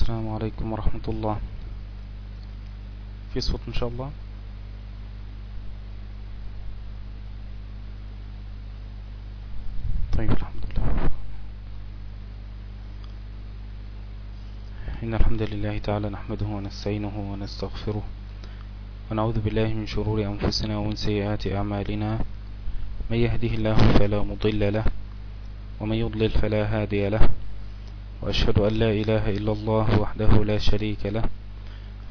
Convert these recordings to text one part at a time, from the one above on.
السلام عليكم ورحمة الله. في صوت إن شاء الله. طيب الحمد لله. إن الحمد لله تعالى نحمده ونستعينه ونستغفره ونعوذ بالله من شرور أنفسنا ومن سيئات أعمالنا. من يهده الله فلا مضل له ومن يضلل فلا هادي له. وأشهد أن لا إله إلا الله وحده لا شريك له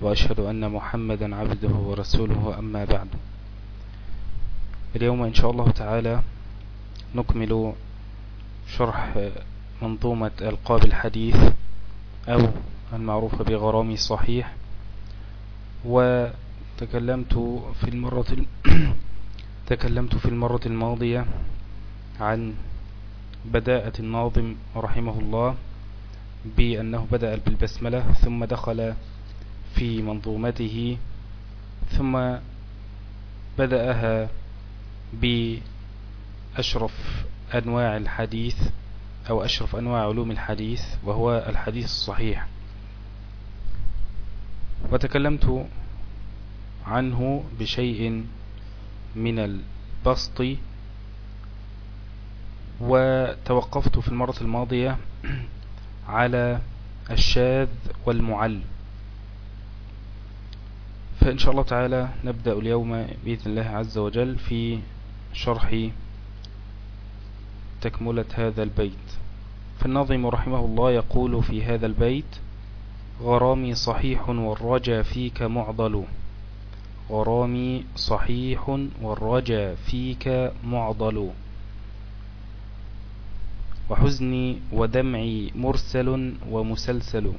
وأشهد أن محمدا عبده ورسوله أما بعد. اليوم إن شاء الله تعالى نكمل شرح منظومة ألقاب الحديث أو المعروفة بغرامي صحيح وتكلمت في المرة تكلمت في المرة الماضية عن بداءة الناظم رحمه الله. بأنه بدأ بالبسملة ثم دخل في منظومته ثم بدأها بأشرف أنواع الحديث أو أشرف أنواع علوم الحديث وهو الحديث الصحيح. وتكلمت عنه بشيء من البسط وتوقفت في المرة الماضية على الشاذ والمعل. فإن شاء الله تعالى نبدأ اليوم بإذن الله عز وجل في شرح تكملة هذا البيت. فالناظم رحمه الله يقول في هذا البيت غرامي صحيح والرجا فيك معضل. غرامي صحيح والرجا فيك معضل. وحزني ودمعي مرسل ومسلسل.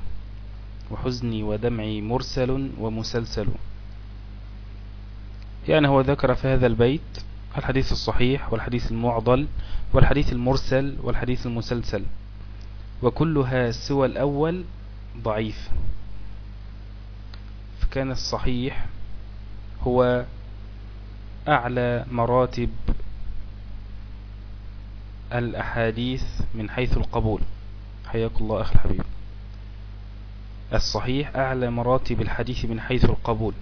وحزني ودمعي مرسل ومسلسل. يعني هو ذكر في هذا البيت الحديث الصحيح والحديث المعضل والحديث المرسل والحديث المسلسل. وكلها سوى الأول ضعيف. فكان الصحيح هو أعلى مراتب الأحاديث من حيث القبول. حياك الله أخي الحبيب. الصحيح أعلى مراتب الحديث من حيث القبول.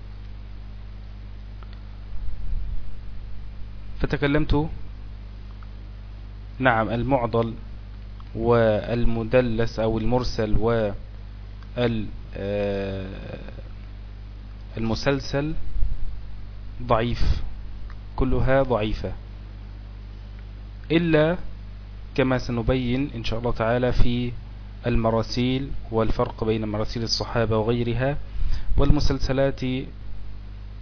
فتكلمت نعم المعضل والمدلس أو المرسل والمسلسل ضعيف. كلها ضعيفة. إلا كما سنبين إن شاء الله تعالى في المراسيل والفرق بين مراسيل الصحابة وغيرها والمسلسلات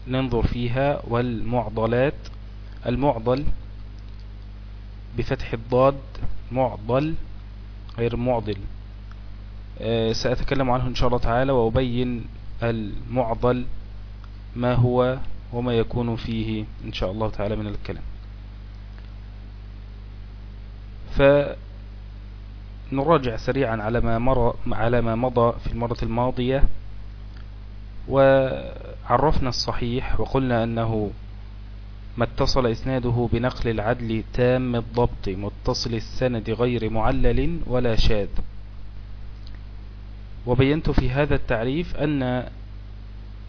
ننظر فيها والمعضلات. المعضل بفتح الضاد معضل غير معضل. آه، سأتكلم عنه إن شاء الله تعالى وأبين المعضل ما هو وما يكون فيه إن شاء الله تعالى من الكلام. فنراجع سريعا على ما مر على ما مضى في المرة الماضية وعرفنا الصحيح وقلنا أنه ما اتصل إسناده بنقل العدل تام الضبط متصل السند غير معلل ولا شاذ. وبينت في هذا التعريف أن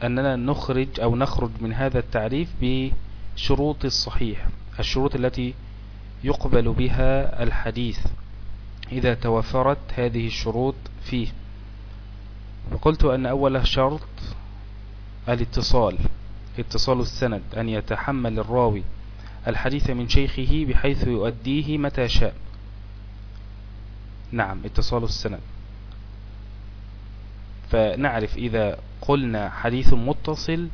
أننا نخرج أو نخرج من هذا التعريف بشروط الصحيح الشروط التي يقبل بها الحديث إذا توفرت هذه الشروط فيه. وقلت أن أول شرط الاتصال اتصال السند أن يتحمل الراوي الحديث من شيخه بحيث يؤديه متى شاء. نعم اتصال السند. فنعرف إذا قلنا حديث متصل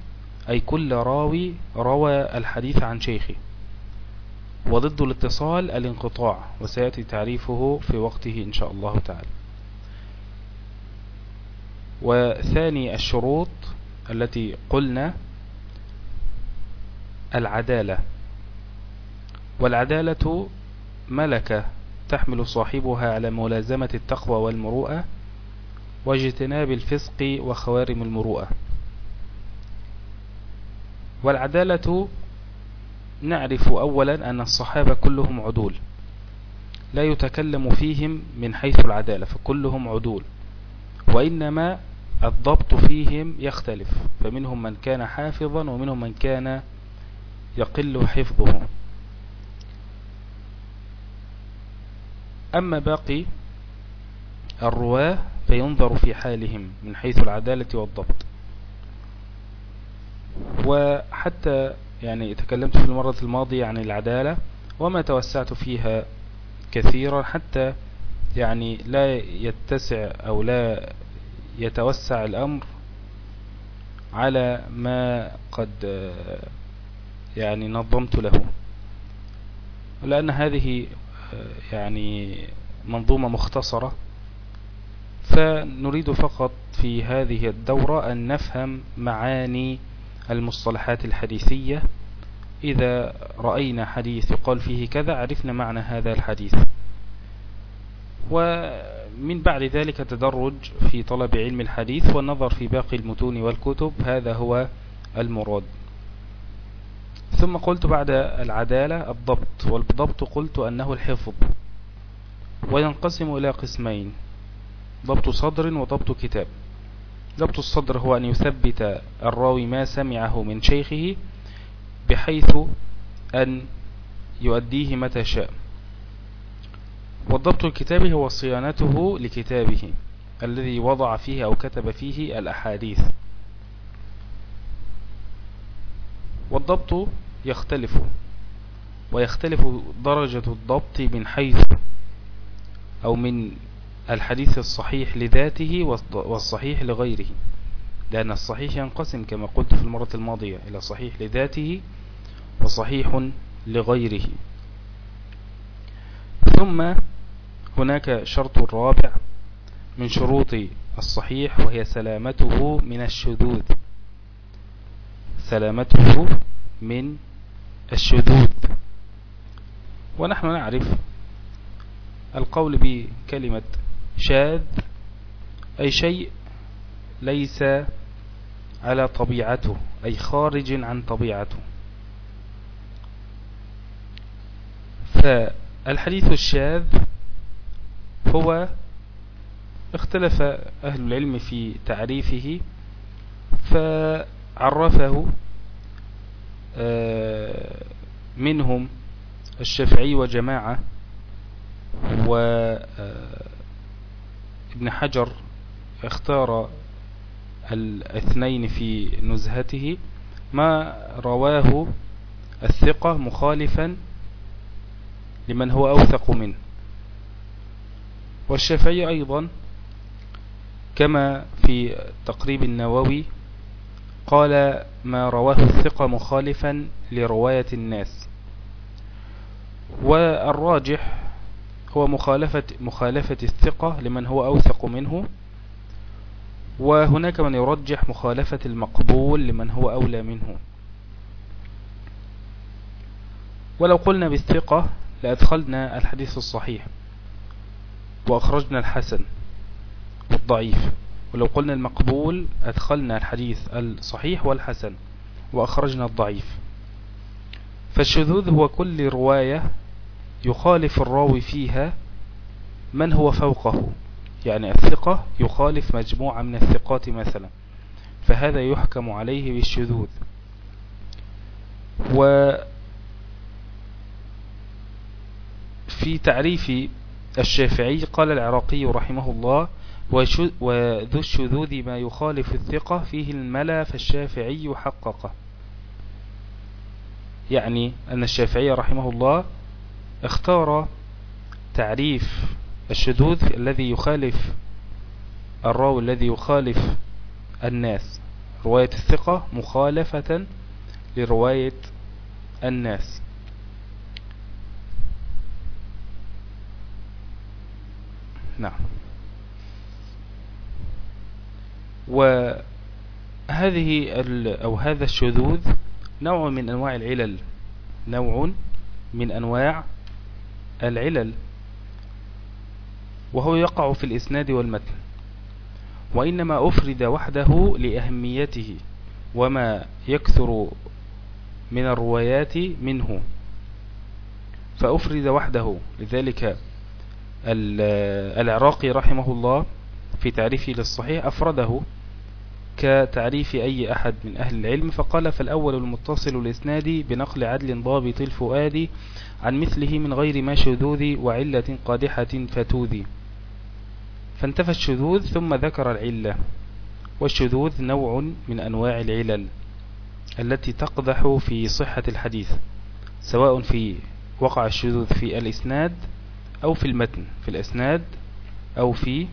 أي كل راوي روى الحديث عن شيخه. وضد الاتصال الانقطاع وسيأتي تعريفه في وقته إن شاء الله تعالى. وثاني الشروط التي قلنا العدالة. والعدالة ملكة تحمل صاحبها على ملازمة التقوى والمروءة واجتناب الفسق وخوارم المروءة. والعدالة نعرف أولا أن الصحابة كلهم عدول لا يتكلم فيهم من حيث العدالة فكلهم عدول وإنما الضبط فيهم يختلف فمنهم من كان حافظا ومنهم من كان يقل حفظه. أما باقي الرواة فينظر في حالهم من حيث العدالة والضبط. وحتى يعني تكلمت في المرة الماضية عن العدالة وما توسعت فيها كثيرا حتى يعني لا يتسع أو لا يتوسع الأمر على ما قد يعني نظمت له. لأن هذه يعني منظومة مختصرة فنريد فقط في هذه الدورة أن نفهم معاني المصطلحات الحديثية. إذا رأينا حديث يقال فيه كذا عرفنا معنى هذا الحديث. ومن بعد ذلك تدرج في طلب علم الحديث والنظر في باقي المتون والكتب. هذا هو المراد. ثم قلت بعد العدالة الضبط. والضبط قلت أنه الحفظ. وينقسم إلى قسمين ضبط صدر وضبط كتاب. ضبط الصدر هو أن يثبت الراوي ما سمعه من شيخه بحيث أن يؤديه متى شاء. والضبط الكتابي هو صيانته لكتابه الذي وضع فيه أو كتب فيه الأحاديث. والضبط يختلف ويختلف درجة الضبط من حيث أو من الحديث الصحيح لذاته والصحيح لغيره. لأن الصحيح ينقسم كما قلت في المرة الماضية إلى صحيح لذاته وصحيح لغيره. ثم هناك شرط رابع من شروط الصحيح وهي سلامته من الشذوذ. سلامته من الشذوذ. ونحن نعرف القول بكلمة شاذ أي شيء ليس على طبيعته أي خارج عن طبيعته. فالحديث الشاذ هو اختلف أهل العلم في تعريفه فعرفه آه، منهم الشافعي وجماعة وابن آه، حجر اختار الاثنين في نزهته ما رواه الثقة مخالفا لمن هو أوثق منه. والشافعي أيضا كما في تقريب النووي قال ما رواه الثقة مخالفا لرواية الناس. والراجح هو مخالفة, مخالفة الثقة لمن هو أوثق منه وهناك من يرجح مخالفة المقبول لمن هو أولى منه. ولو قلنا بالثقة لأدخلنا الحديث الصحيح وأخرجنا الحسن والضعيف. ولو قلنا المقبول أدخلنا الحديث الصحيح والحسن وأخرجنا الضعيف. فالشذوذ هو كل رواية يخالف الراوي فيها من هو فوقه. يعني الثقة يخالف مجموعة من الثقات مثلا. فهذا يحكم عليه بالشذوذ. وفي تعريف الشافعي قال العراقي رحمه الله وذو الشذوذ ما يخالف الثقة فيه الملا فالشافعي حققه. يعني أن الشافعي رحمه الله اختار تعريف الشذوذ الذي يخالف الراوي الذي يخالف الناس. رواية الثقة مخالفة لرواية الناس. نعم. وهذه أو هذا الشذوذ نوع من أنواع العلل. نوع من أنواع العلل وهو يقع في الإسناد والمتن وإنما أفرد وحده لأهميته وما يكثر من الروايات منه. فأفرد وحده لذلك العراقي رحمه الله في تعريفه للصحيح أفرده. كتعريف أي أحد من أهل العلم فقال فالأول المتصل الإسناد بنقل عدل ضابط الفؤاد عن مثله من غير ما شذوذ وعلة قادحة فتوذي فانتفى الشذوذ ثم ذكر العلة والشذوذ نوع من أنواع العلل التي تقدح في صحة الحديث سواء في وقع الشذوذ في الإسناد أو في المتن في الإسناد أو في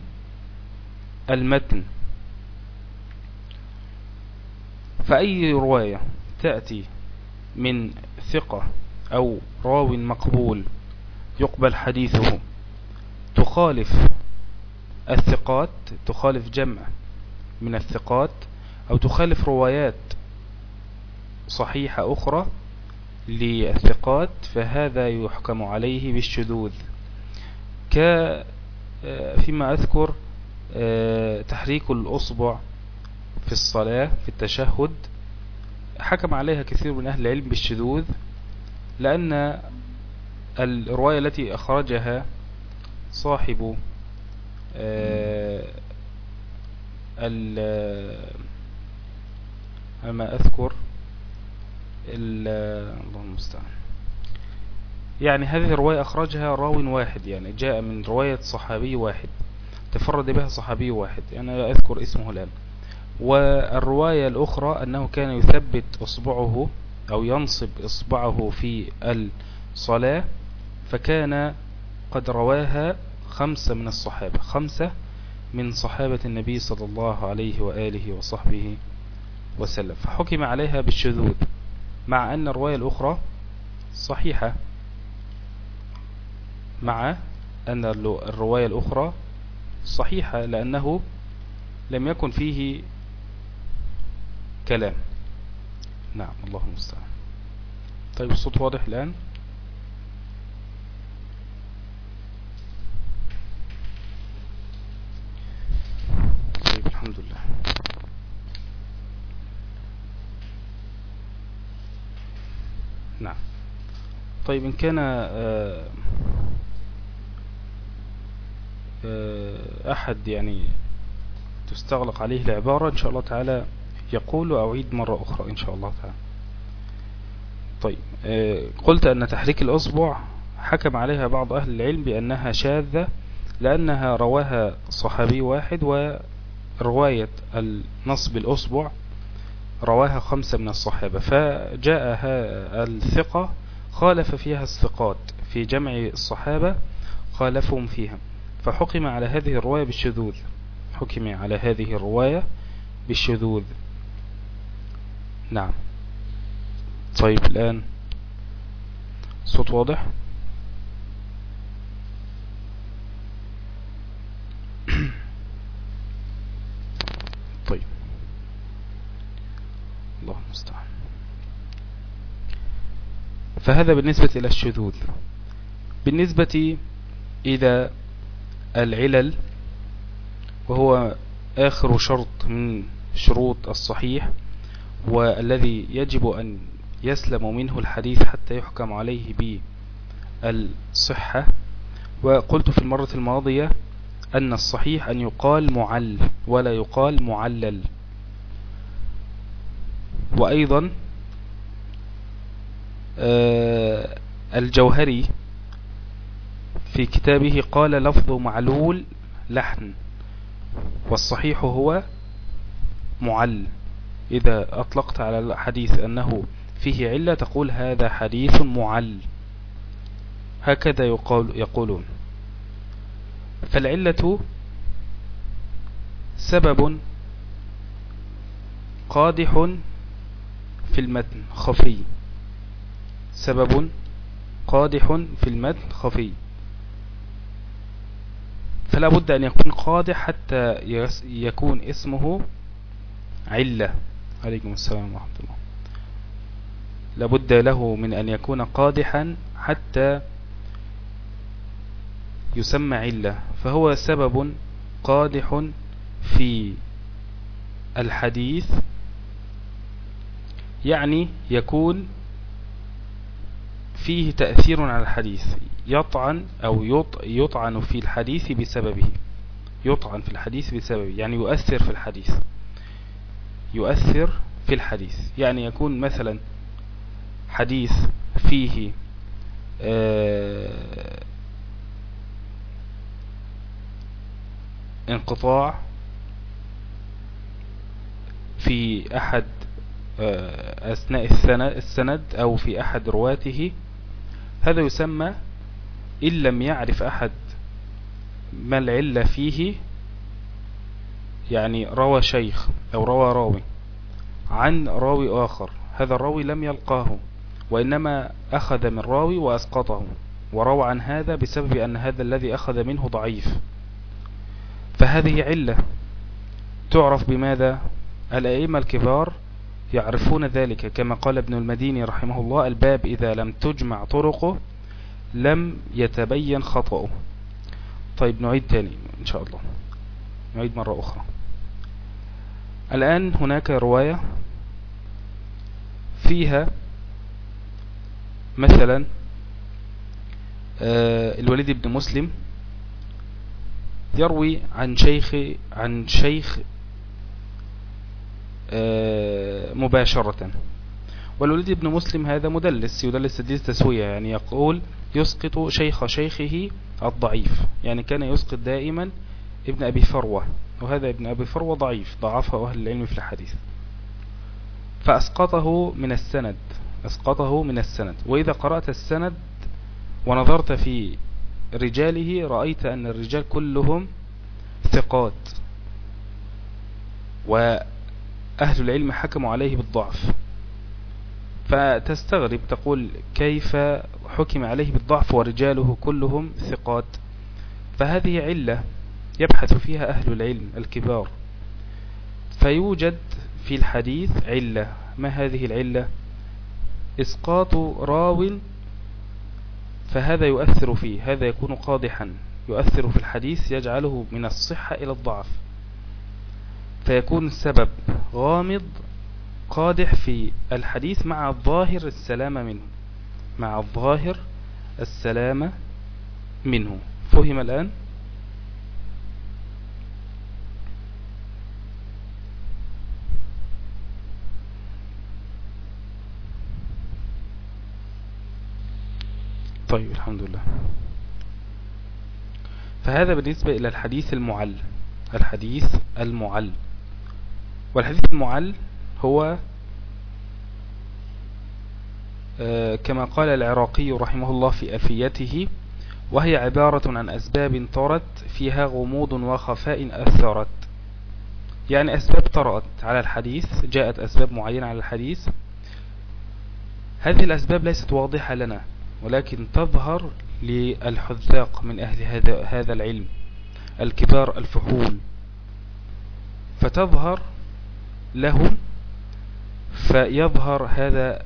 المتن. فأي رواية تأتي من ثقة أو راو مقبول يقبل حديثه تخالف الثقات تخالف جمع من الثقات أو تخالف روايات صحيحة أخرى للثقات فهذا يحكم عليه بالشذوذ. ك فيما أذكر آه، تحريك الأصبع في الصلاة في التشهد حكم عليها كثير من أهل العلم بالشذوذ لأن الرواية التي أخرجها صاحب آه، أما أذكر الله المستعان. يعني هذه الرواية أخرجها راو واحد يعني جاء من رواية صحابي واحد تفرد بها صحابي واحد. يعني لا أذكر اسمه الآن. والرواية الأخرى أنه كان يثبت إصبعه أو ينصب إصبعه في الصلاة فكان قد رواها خمسة من الصحابة خمسة من صحابة النبي صلى الله عليه وآله وصحبه وسلم. فحكم عليها بالشذوذ مع أن الرواية الأخرى صحيحة مع أن الرواية الأخرى صحيحة لأنه لم يكن فيه كلام نعم الله المستعان. طيب الصوت واضح الآن؟ طيب الحمد لله. نعم. طيب إن كان آه، آه، أحد يعني تستغلق عليه العبارة إن شاء الله تعالى يقول وأعيد مرة أخرى إن شاء الله تعالى. طيب آه، قلت أن تحريك الأصبع حكم عليها بعض أهل العلم بأنها شاذة لأنها رواها صحابي واحد ورواية النصب الأصبع رواها خمسة من الصحابة. فجاء الثقة خالف فيها الثقات في جمع الصحابة خالفهم فيها. فحكم على هذه الرواية بالشذوذ. حكم على هذه الرواية بالشذوذ. نعم. طيب الآن صوت واضح؟ طيب. الله المستعان فهذا بالنسبة إلى الشذوذ. بالنسبة إلى العلل وهو آخر شرط من شروط الصحيح والذي يجب أن يسلم منه الحديث حتى يحكم عليه بالصحة. وقلت في المرة الماضية أن الصحيح أن يقال معل ولا يقال معلل. وأيضا آه، الجوهري في كتابه قال لفظ معلول لحن والصحيح هو معل. إذا أطلقت على الحديث أنه فيه علة تقول هذا حديث معل. هكذا يقول يقولون. فالعلة سبب قادح في المتن خفي. سبب قادح في المتن خفي. فلا بد أن يكون قادح حتى يكون اسمه علة. عليكم السلام ورحمة الله. لابد له من أن يكون قادحا حتى يسمى علة فهو سبب قادح في الحديث يعني يكون فيه تأثير على الحديث يطعن أو يطعن في الحديث بسببه يطعن في الحديث بسببه يعني يؤثر في الحديث. يؤثر في الحديث. يعني يكون مثلا حديث فيه آه، انقطاع في أحد آه، أثناء السند أو في أحد رواته هذا يسمى إن لم يعرف أحد ما العلة فيه يعني روى شيخ أو روى راوي عن راوي آخر. هذا الراوي لم يلقاه وإنما أخذ من راوي وأسقطه وروى عن هذا بسبب أن هذا الذي أخذ منه ضعيف. فهذه علة. تعرف بماذا؟ الأئمة الكبار يعرفون ذلك كما قال ابن المديني رحمه الله الباب إذا لم تجمع طرقه لم يتبين خطأه. طيب نعيد تاني إن شاء الله. نعيد مرة أخرى. الآن هناك رواية فيها مثلا آه، الوليد بن مسلم يروي عن شيخ عن شيخ آه، مباشرة. والوليد بن مسلم هذا مدلس يدلس تدليس تسوية يعني يقول يسقط شيخ شيخه الضعيف يعني كان يسقط دائما ابن أبي فروة. وهذا ابن أبي فروة ضعيف ضعفه أهل العلم في الحديث. فأسقطه من السند أسقطه من السند. وإذا قرأت السند ونظرت في رجاله رأيت أن الرجال كلهم ثقات. وأهل العلم حكموا عليه بالضعف. فتستغرب تقول كيف حكم عليه بالضعف ورجاله كلهم ثقات؟ فهذه علة يبحث فيها أهل العلم الكبار. فيوجد في الحديث علة. ما هذه العلة؟ إسقاط راو فهذا يؤثر فيه. هذا يكون قادحا يؤثر في الحديث يجعله من الصحة إلى الضعف. فيكون السبب غامض قادح في الحديث مع الظاهر السلامة منه. مع الظاهر السلامة منه. فهم الآن؟ طيب الحمد لله. فهذا بالنسبة إلى الحديث المعل. الحديث المعل. والحديث المعل هو آه، كما قال العراقي رحمه الله في أفيته وهي عبارة عن أسباب طرت فيها غموض وخفاء أثرت. يعني أسباب طرأت على الحديث جاءت أسباب معينة على الحديث. هذه الأسباب ليست واضحة لنا. ولكن تظهر للحذاق من أهل هذا هذا العلم الكبار الفحول فتظهر لهم فيظهر هذا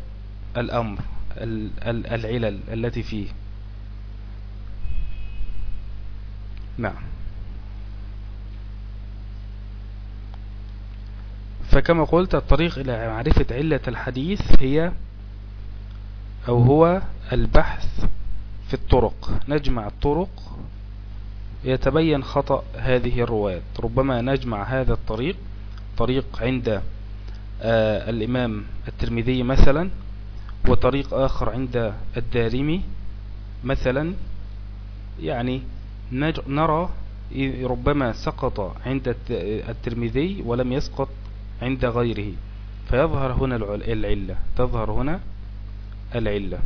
الأمر العلل التي فيه. نعم. فكما قلت الطريق إلى معرفة علة الحديث هي أو هو البحث في الطرق. نجمع الطرق. يتبين خطأ هذه الروايات. ربما نجمع هذا الطريق. طريق عند آه الإمام الترمذي مثلا وطريق آخر عند الدارمي مثلا. يعني نرى ربما سقط عند الترمذي ولم يسقط عند غيره. فيظهر هنا العلة. تظهر هنا العلة.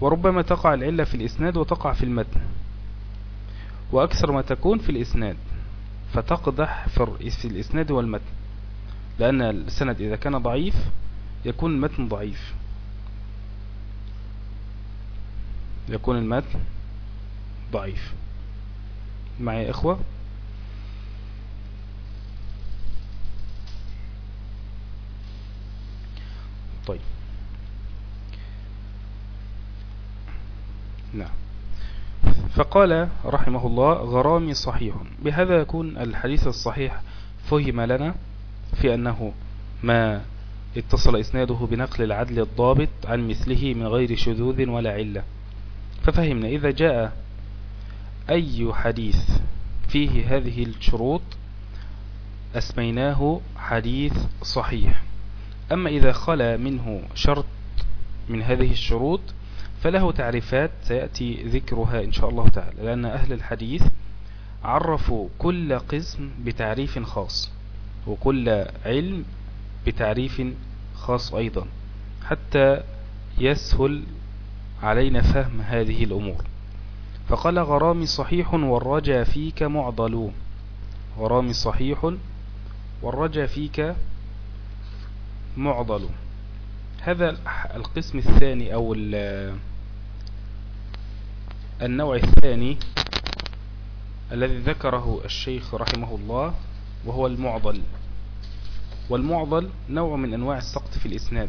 وربما تقع العلة في الإسناد وتقع في المتن. وأكثر ما تكون في الإسناد فتقدح في الإسناد والمتن. لأن السند إذا كان ضعيف يكون المتن ضعيف. يكون المتن ضعيف. معي إخوة؟ طيب. نعم. فقال رحمه الله غرامي صحيح. بهذا يكون الحديث الصحيح. فهم لنا في أنه ما اتصل إسناده بنقل العدل الضابط عن مثله من غير شذوذ ولا علة. ففهمنا إذا جاء أي حديث فيه هذه الشروط أسميناه حديث صحيح. أما إذا خلا منه شرط من هذه الشروط فله تعريفات سيأتي ذكرها إن شاء الله تعالى لأن أهل الحديث عرفوا كل قسم بتعريف خاص وكل علم بتعريف خاص أيضا حتى يسهل علينا فهم هذه الأمور. فقال غرامي صحيح والرجا فيك معضل غرامي صحيح والرجا فيك معضل هذا القسم الثاني أو النوع الثاني الذي ذكره الشيخ رحمه الله وهو المعضل. والمعضل نوع من أنواع السقط في الإسناد.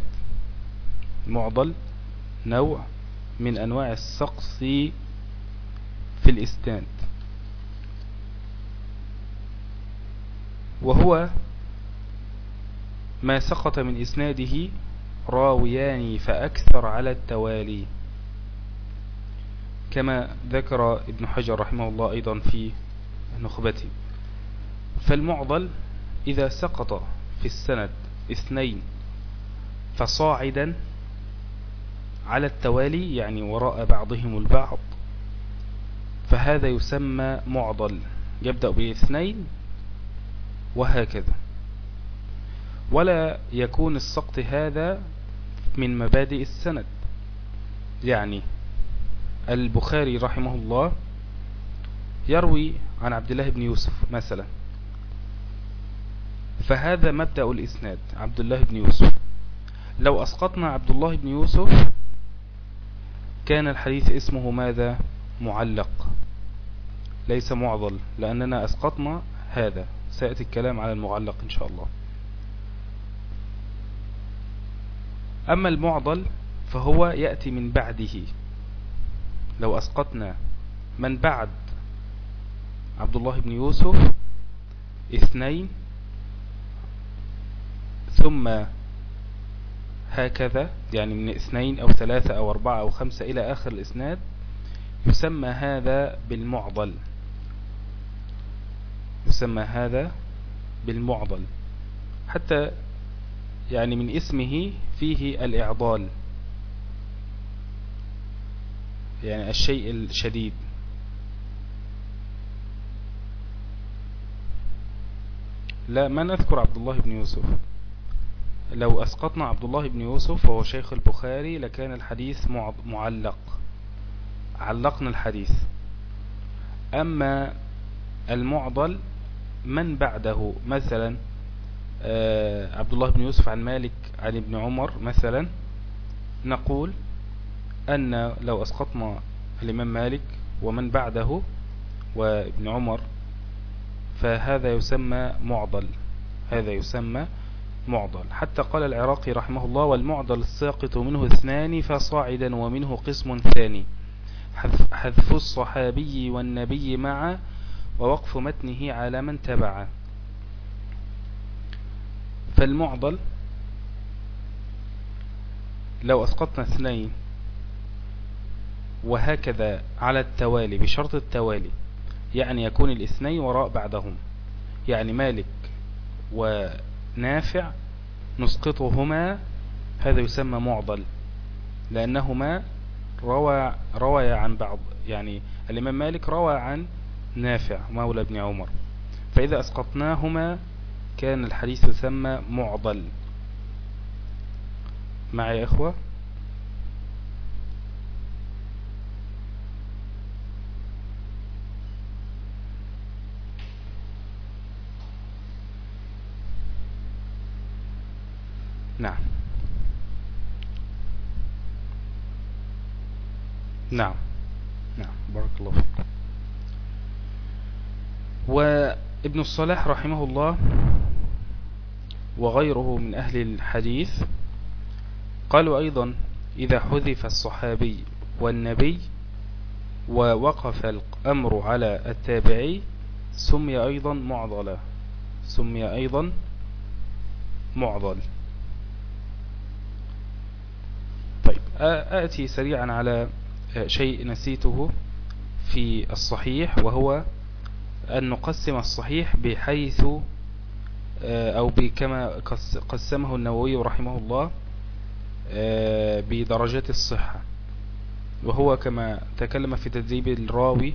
المعضل نوع من أنواع السقط في الإسناد. وهو ما سقط من إسناده راويان فأكثر على التوالي. كما ذكر ابن حجر رحمه الله أيضا في نخبته. فالمعضل إذا سقط في السند اثنين فصاعدا على التوالي يعني وراء بعضهم البعض فهذا يسمى معضل. يبدأ باثنين وهكذا. ولا يكون السقط هذا من مبادئ السند يعني البخاري رحمه الله يروي عن عبد الله بن يوسف مثلا. فهذا مبدأ الإسناد عبد الله بن يوسف. لو أسقطنا عبد الله بن يوسف كان الحديث اسمه ماذا؟ معلق. ليس معضل لأننا أسقطنا هذا. سيأتي الكلام على المعلق إن شاء الله. أما المعضل فهو يأتي من بعده. لو أسقطنا من بعد عبد الله بن يوسف اثنين ثم هكذا يعني من اثنين أو ثلاثة أو أربعة أو خمسة إلى آخر الإسناد يسمى هذا بالمعضل. يسمى هذا بالمعضل. حتى يعني من اسمه فيه الإعضال. يعني الشيء الشديد. لا ما نذكر عبد الله بن يوسف؟ لو أسقطنا عبد الله بن يوسف وهو شيخ البخاري لكان الحديث معلق. علقنا الحديث. أما المعضل من بعده؟ مثلا آه، عبد الله بن يوسف عن مالك عن ابن عمر مثلا نقول أن لو أسقطنا الإمام مالك ومن بعده وابن عمر فهذا يسمى معضل. هذا يسمى معضل. حتى قال العراقي رحمه الله والمعضل الساقط منه اثنان فصاعدا ومنه قسم ثاني. حذف الصحابي والنبي معا ووقف متنه على من تبعه فالمعضل لو أسقطنا اثنين وهكذا على التوالي بشرط التوالي يعني يكون الاثنين وراء بعضهم. يعني مالك ونافع نسقطهما هذا يسمى معضل لأنهما روى, روى عن بعض. يعني الإمام مالك روى عن نافع مولى ابن عمر. فإذا أسقطناهما كان الحديث يسمى معضل. معي يا إخوة نعم نعم. نعم بارك الله فيك. وابن الصلاح رحمه الله وغيره من أهل الحديث قالوا أيضا إذا حذف الصحابي والنبي ووقف الأمر على التابعي سمي أيضا معضلا. سمي أيضا معضل. طيب آتي سريعا على شيء نسيته في الصحيح وهو أن نقسم الصحيح بحيث آه، أو بكما قسمه النووي رحمه الله آه، بدرجات الصحة. وهو كما تكلم في تدريب الراوي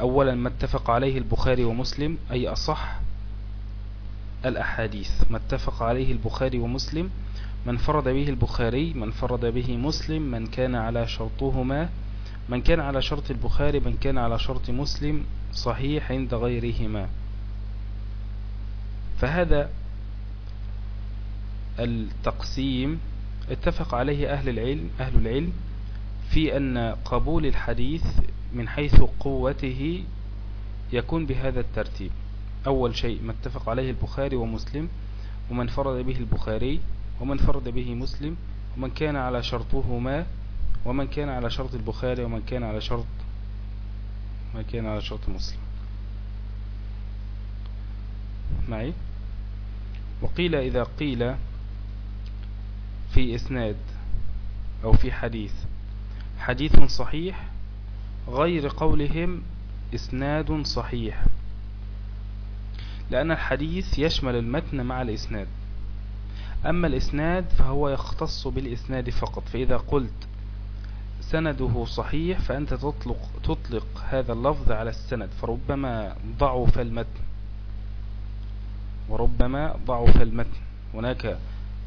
أولا ما اتفق عليه البخاري ومسلم أي أصح الأحاديث. ما اتفق عليه البخاري ومسلم من فرد به البخاري من فرد به مسلم من كان على شرطهما من كان على شرط البخاري من كان على شرط مسلم صحيح عند غيرهما. فهذا التقسيم اتفق عليه أهل العلم, أهل العلم في أن قبول الحديث من حيث قوته يكون بهذا الترتيب. أول شيء ما اتفق عليه البخاري ومسلم ومن فرد به البخاري ومن فرد به مسلم ومن كان على شرطهما ومن كان على شرط البخاري ومن كان على شرط ما كان على شرط مسلم. معي؟ وقيل إذا قيل في إسناد أو في حديث حديث صحيح غير قولهم إسناد صحيح لأن الحديث يشمل المتن مع الإسناد. أما الإسناد فهو يختص بالإسناد فقط فإذا قلت سنده صحيح فأنت تطلق, تطلق هذا اللفظ على السند فربما ضعف المتن وربما ضعف المتن. هناك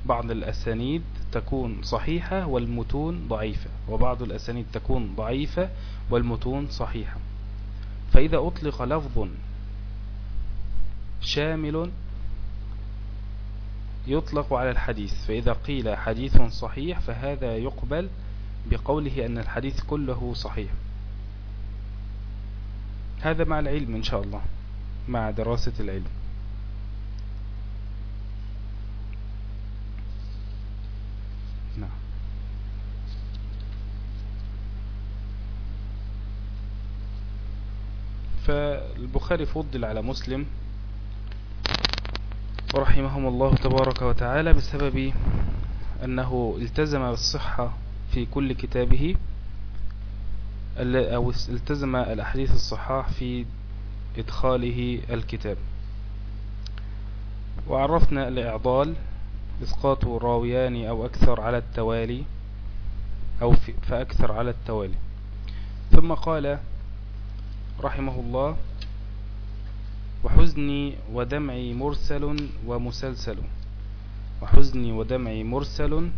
بعض الأسانيد تكون صحيحة والمتون ضعيفة وبعض الأسانيد تكون ضعيفة والمتون صحيحة. فإذا أطلق لفظ شامل يطلق على الحديث فإذا قيل حديث صحيح فهذا يقبل بقوله أن الحديث كله صحيح. هذا مع العلم إن شاء الله مع دراسة العلم. نعم. فالبخاري فضل على مسلم ورحمهم الله تبارك وتعالى بسبب أنه التزم بالصحة في كل كتابه أو التزم الأحاديث الصحاح في إدخاله الكتاب. وعرفنا الإعضال إسقاط راويان أو أكثر على التوالي أو فأكثر على التوالي. ثم قال رحمه الله وحزني ودمعي مرسل ومسلسل. وحزني ودمعي مرسل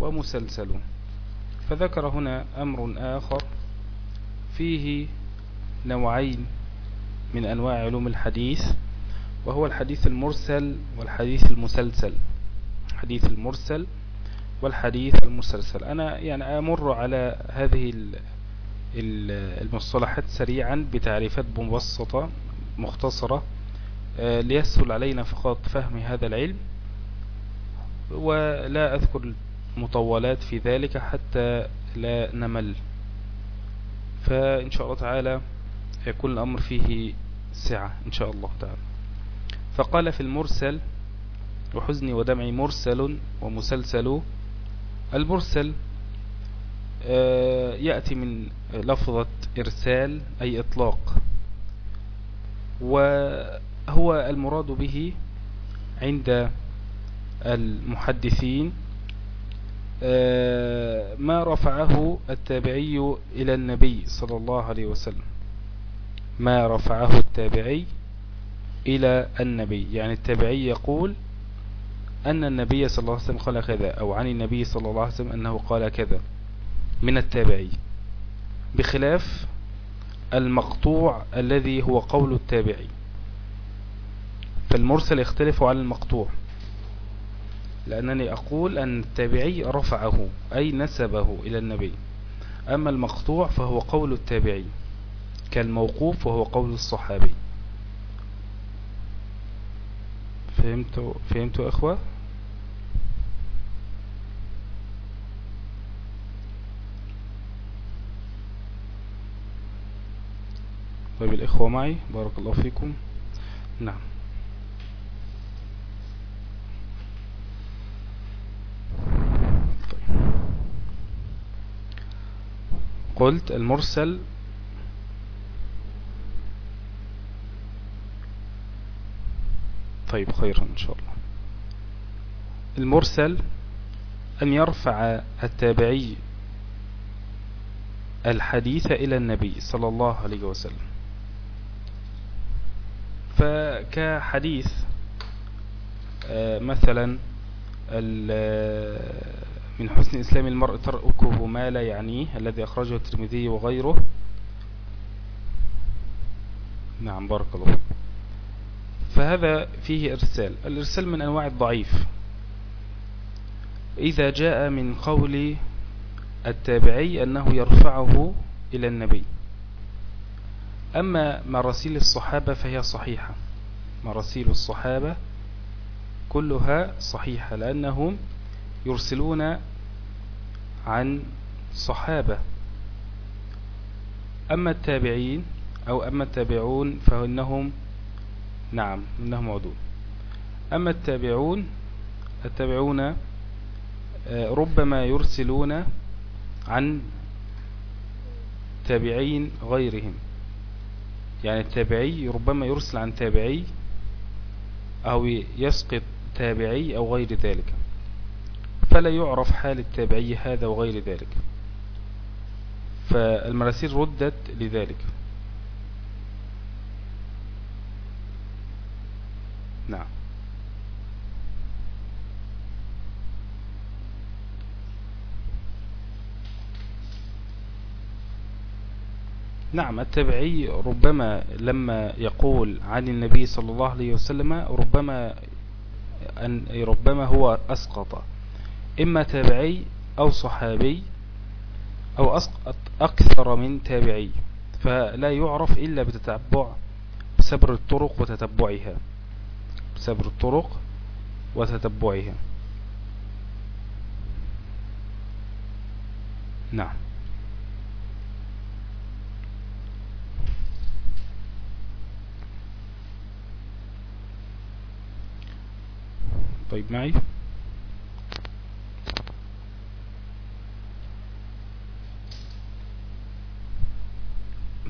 ومسلسل. فذكر هنا أمر آخر فيه نوعين من أنواع علوم الحديث وهو الحديث المرسل والحديث المسلسل. الحديث المرسل والحديث المسلسل. أنا يعني أمر على هذه المصطلحات سريعا بتعريفات مبسطة. مختصرة آه، ليسهل علينا فقط فهم هذا العلم ولا أذكر مطولات في ذلك حتى لا نمل. فإن شاء الله تعالى يكون الأمر فيه سعة إن شاء الله تعالى. فقال في المرسل وحزني ودمعي مرسل ومسلسل المرسل آه، يأتي من لفظة إرسال أي إطلاق. وهو المراد به عند المحدثين آه، ما رفعه التابعي إلى النبي صلى الله عليه وسلم. ما رفعه التابعي إلى النبي يعني التابعي يقول أن النبي صلى الله عليه وسلم قال كذا أو عن النبي صلى الله عليه وسلم أنه قال كذا من التابعي. بخلاف المقطوع الذي هو قول التابعي. فالمرسل يختلف عن المقطوع. لأنني أقول أن التابعي رفعه أي نسبه إلى النبي. أما المقطوع فهو قول التابعي. كالموقوف وهو قول الصحابي. فهمتوا فهمتوا أخوة؟ طيب الإخوة معي بارك الله فيكم. نعم. طيب. قلت المرسل طيب خيرا إن شاء الله. المرسل أن يرفع التابعي الحديث إلى النبي صلى الله عليه وسلم. فكحديث آه، مثلا من حسن إسلام المرء تركه ما لا يعنيه الذي أخرجه الترمذي وغيره. نعم بارك الله فهذا فيه إرسال. الإرسال من أنواع الضعيف. إذا جاء من قول التابعي أنه يرفعه إلى النبي. أما مراسيل الصحابة فهي صحيحة. مراسيل الصحابة كلها صحيحة لأنهم يرسلون عن صحابة. أما التابعين أو أما التابعون فإنهم نعم إنهم عدول. أما التابعون التابعون آه، ربما يرسلون عن تابعين غيرهم. يعني التابعي ربما يرسل عن تابعي أو يسقط تابعي أو غير ذلك. فلا يعرف حال التابعي هذا وغير ذلك. فالمراسيل ردت لذلك. نعم. نعم التبعي ربما لما يقول عن النبي صلى الله عليه وسلم ربما أن ربما هو أسقط. إما تابعي أو صحابي أو أسقط أكثر من تابعي فلا يعرف إلا بتتبع بسبر الطرق وتتبعها. بسبر الطرق وتتبعها. نعم. طيب معي؟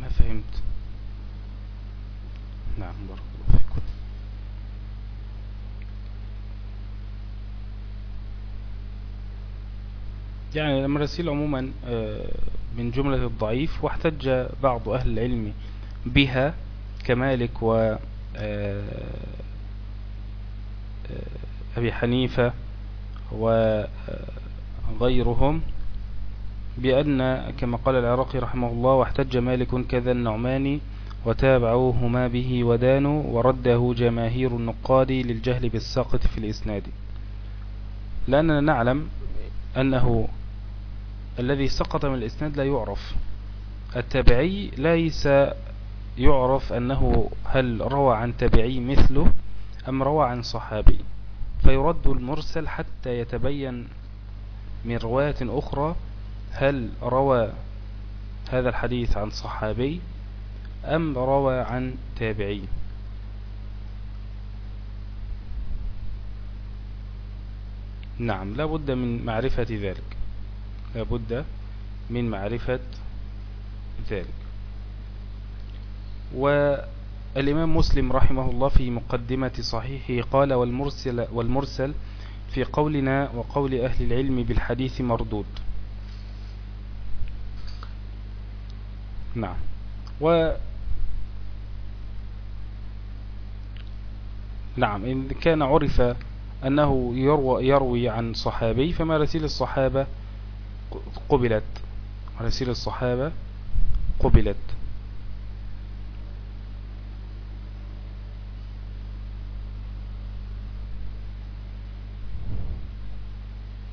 ما فهمت. نعم بارك الله فيكم. يعني المراسيل عموما آه، من جملة الضعيف واحتج بعض أهل العلم بها كمالك و آه، آه، أبي حنيفة وغيرهم بأن كما قال العراقي رحمه الله واحتج مالك كذا النعماني وتابعوهما به ودانوا ورده جماهير النقاد للجهل بالساقط في الإسناد. لأننا نعلم أنه الذي سقط من الإسناد لا يعرف. التابعي ليس يعرف أنه هل روى عن تابعي مثله أم روى عن صحابي. فيرد المرسل حتى يتبين من رواية أخرى هل روى هذا الحديث عن صحابي أم روى عن تابعي. نعم لا بد من معرفة ذلك. لا بد من معرفة ذلك. و الإمام مسلم رحمه الله في مقدمة صحيحه قال والمرسل, والمرسل في قولنا وقول أهل العلم بالحديث مردود. نعم. و نعم إن كان عرف أنه يروي, يروي عن صحابي فما رسيل الصحابة قبلت. رسيل الصحابة قبلت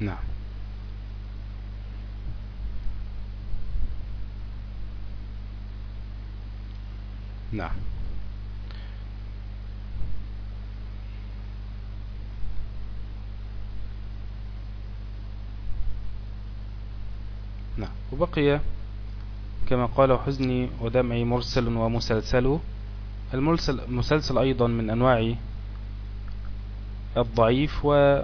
نعم نعم. نعم. وبقي كما قال حزني ودمعي مرسل ومسلسل. المسلسل مسلسل أيضا من أنواع الضعيف و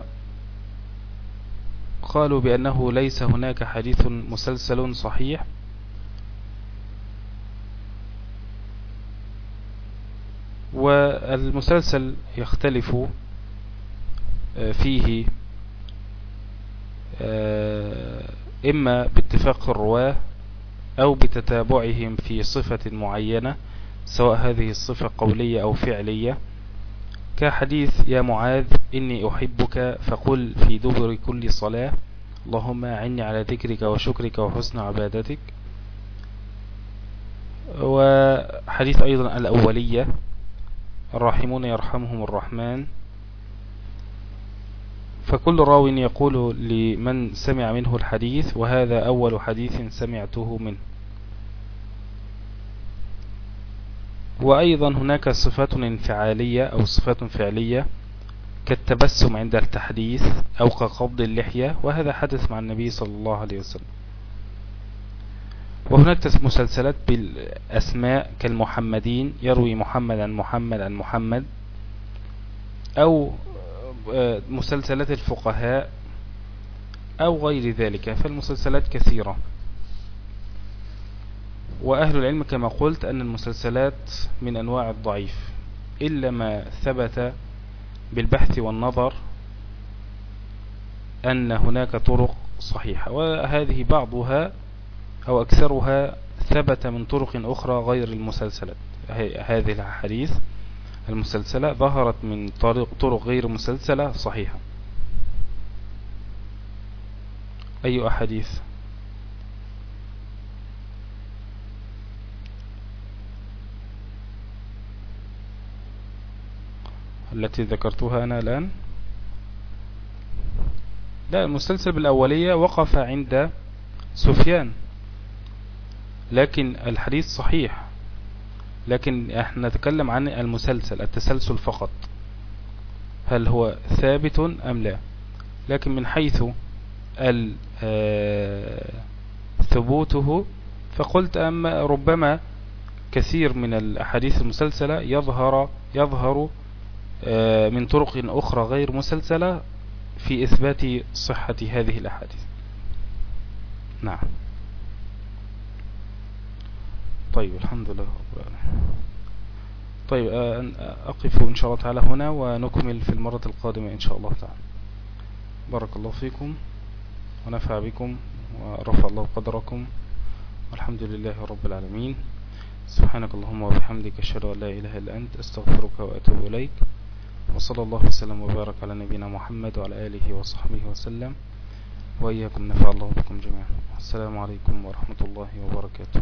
قالوا بأنه ليس هناك حديث مسلسل صحيح. المسلسل يختلف آه، فيه آه، إما باتفاق الرواة أو بتتابعهم في صفة معينة سواء هذه الصفة قولية أو فعلية. كحديث يا معاذ إني أحبك فقل في دبر كل صلاة اللهم أعني على ذكرك وشكرك وحسن عبادتك. وحديث أيضا الأولية الراحمون يرحمهم الرحمن. فكل راو يقول لمن سمع منه الحديث وهذا أول حديث سمعته منه. وأيضا هناك صفات انفعالية أو صفات فعلية كالتبسم عند التحديث أو كقبض اللحية وهذا حدث مع النبي صلى الله عليه وسلم. وهناك مسلسلات بالأسماء كالمحمدين يروي محمد عن محمد عن محمد. أو آه، مسلسلات الفقهاء أو غير ذلك فالمسلسلات كثيرة. وأهل العلم كما قلت أن المسلسلات من أنواع الضعيف إلا ما ثبت بالبحث والنظر أن هناك طرق صحيحة. وهذه بعضها أو أكثرها ثبت من طرق أخرى غير المسلسلات. هذه الحديث المسلسلة ظهرت من طرق, طرق غير مسلسلة صحيحة. أي أحاديث؟ التي ذكرتها أنا الآن؟ لا المسلسل بالأولية وقف عند سفيان. لكن الحديث صحيح. لكن إحنا نتكلم عن المسلسل التسلسل فقط. هل هو ثابت أم لا؟ لكن من حيث آه، ثبوته فقلت أما ربما كثير من الأحاديث المسلسلة يظهر يظهر آه، من طرق أخرى غير مسلسلة في إثبات صحة هذه الأحاديث. نعم. طيب الحمد لله طيب آه، أقف إن شاء الله تعالى هنا ونكمل في المرة القادمة إن شاء الله تعالى. بارك الله فيكم ونفع بكم ورفع الله قدركم. والحمد لله رب العالمين. سبحانك اللهم وبحمدك أشهد أن لا إله إلا أنت أستغفرك وأتوب إليك. وصلى الله وسلم وبارك على نبينا محمد وعلى آله وصحبه وسلم. وإياكم نفع الله بكم جميعا. السلام عليكم ورحمة الله وبركاته.